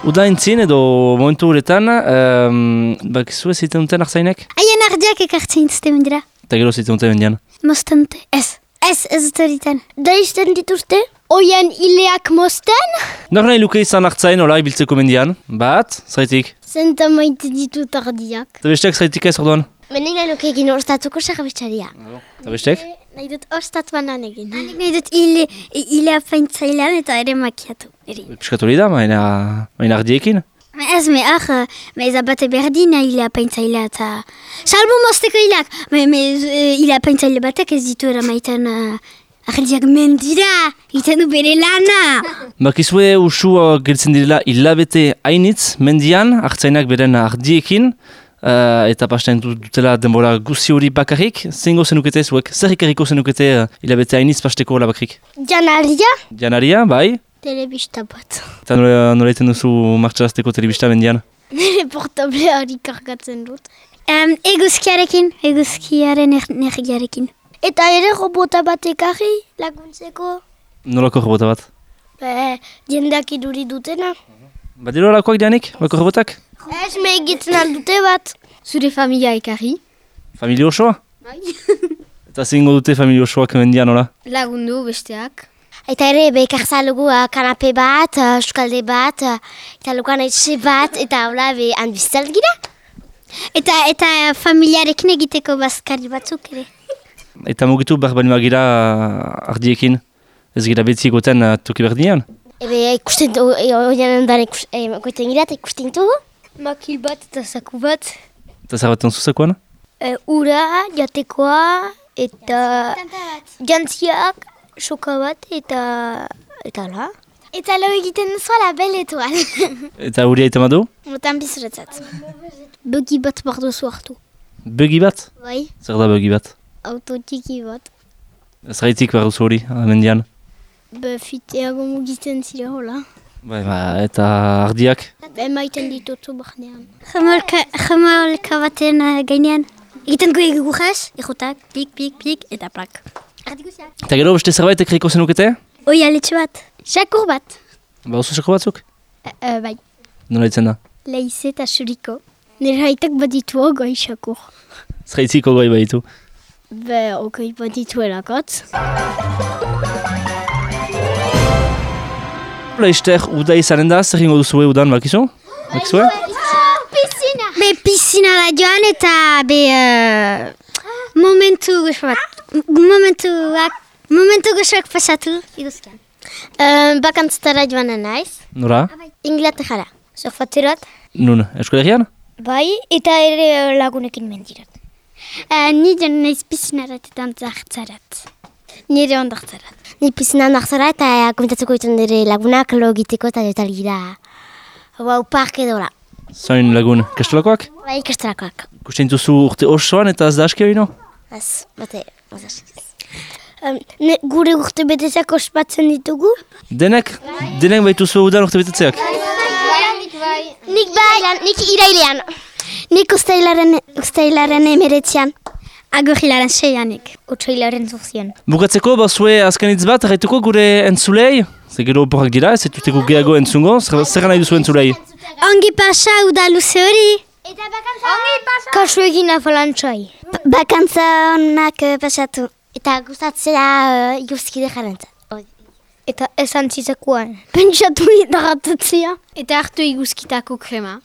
Udaintzin edo momentu horretan, um, bakizu ez ziten duten arzainek? Haien ardiak ekartzen dituzte mendira. Eta gero ziten duten mendian. Mostante. Ez. Ez, ez dut egiten. Da izten dituzte? Oien ileak mosten? Nor nahi luke izan hartzain hola ibiltzeko mendian? Bat, zaitik. Zenta maite ditut ardiak. Eta besteak zaitik ez orduan? Benik nahi luke egin ostatuko sarabitxaria. Eta besteak? Nahi dut ostat banan egin. Nahi dut ile, ile apaintzailean eta ere makiatu. Eri. Piskat hori da, maina, maina ardiekin. Ez, me ah, me ez abate berdina ile apaintzailea eta... Salbu mosteko ileak! Me, me eh, ile apaintzaile batek ez ditu eramaiten uh, ardiak mendira! Iten du bere lana! Bakizue usu uh, geltzen direla hilabete hainitz mendian, hartzainak beren ardiekin, uh, eta pasten dutela denbora guzi hori bakarrik, zengo zenukete zuek, zer ikarriko zenukete uh, hilabete hainitz pasteko hola bakarrik? Janaria? Janaria, bai? Telebista bat. Eta nola, nola iten duzu martxarazteko telebista mendian? Nire portablea hori kargatzen dut. Um, eguzkiarekin, eguzkiaren er, energiarekin. Eta ere robota bat ekarri laguntzeko. Nolako robota bat? Be, jendeak iduri dutena. Badiro alakoak dianik, bako robotak? Ez me egitzen aldute bat. Zure familia ekarri? Familio osoa? Bai. Eta zingo dute familio osoak mendian, nola? Lagundu besteak. Eta ere, bekartza lugu uh, kanape bat, uh, eskalde bat, uh, eta lukan etxe bat, eta hola be hanbiztalt gira. Eta eta familiarekin egiteko bazkari batzuk ere. Eta mugitu behar bali magira ardiekin, ez gira beti egoten uh, toki berdinean. Ebe ikusten du, oian ondan ikusten gira, eta ikusten du. Makil bat eta zaku bat. Eta zer baten zuzakoan? E, ura, jatekoa, eta jantziak, soka bat, eta... eta la. Eta lau egiten duzuala bel etoal. Eta huri aita madu? Motan bizuretzat. Begi bat bardo zu hartu. Begi bat? Bai, Zer da begi bat? auto txiki bat. Ez gaitik behar duzu hori, uh, mendian. Be fiteago mugitzen zira hola. Bai, ba, eta ardiak? Be maiten ditutu barnean. Jamolka, jamolka baten uh, gainean. Egiten gu egurraz, egotak, pik, pik, pik, eta plak. Eta gero beste zerbait ekriko zenukete? Oi, aletxe bat. Xakur bat. Ba, oso seko batzuk? E, e, bai, Nola ditzen da? leize eta suriko. Nire haitak baditu ogoi xakur. Ez gaitziko goi baitu. Be, ogoi baditu elakotz. Leister, uda izanen da, zer ingo duzue udan, bakizu? Bakizue? Piscina! Be piscina la joan eta be uh, momentu bat. Momentuak, momentu goxoak pasatu. Iguzkian. Uh, bakantzatara joanen naiz. Nora? Inglaterra. Surfaterat. Nun, eskolegian? Bai, eta ere lagunekin mendirat. Uh, ni joan naiz piscinarat eta ontzartzarat. Nire ondartzarat. Ni piscina ondartzara eta komentatzeko dituen nire lagunak lo egiteko eta jotal gira. Hau parke dola. Zain lagun, kastolakoak? Bai, ikastarakoak. Kusten duzu urte osoan eta ez da aski hori no? Ez, bate. Um, ne, gure urte betezak ospatzen ditugu? Denek? Denek baituzu udan urte betetzeak? Nik bai, nik irailean. Nik ustailaren, ustailaren emeretzean. Agurrilaren seianik. Utsailaren zuzian. Bukatzeko, bazue azken hitz bat, erraituko gure entzulei? Ze gero oporrak dira, ez dituteko gehiago entzungo, zer zer nahi duzu entzulei? Ongi pasa uda luze hori. Eta bakantza... Ongi pasa! Kasu egin afalantxai. Ba- Bakantza onak eh, pasatu. Eta gustatzea uh, iguzkide jarentzat. Eta esan zitzakoan. Pentsatu idaratatzea. Eta hartu iguzkitako krema.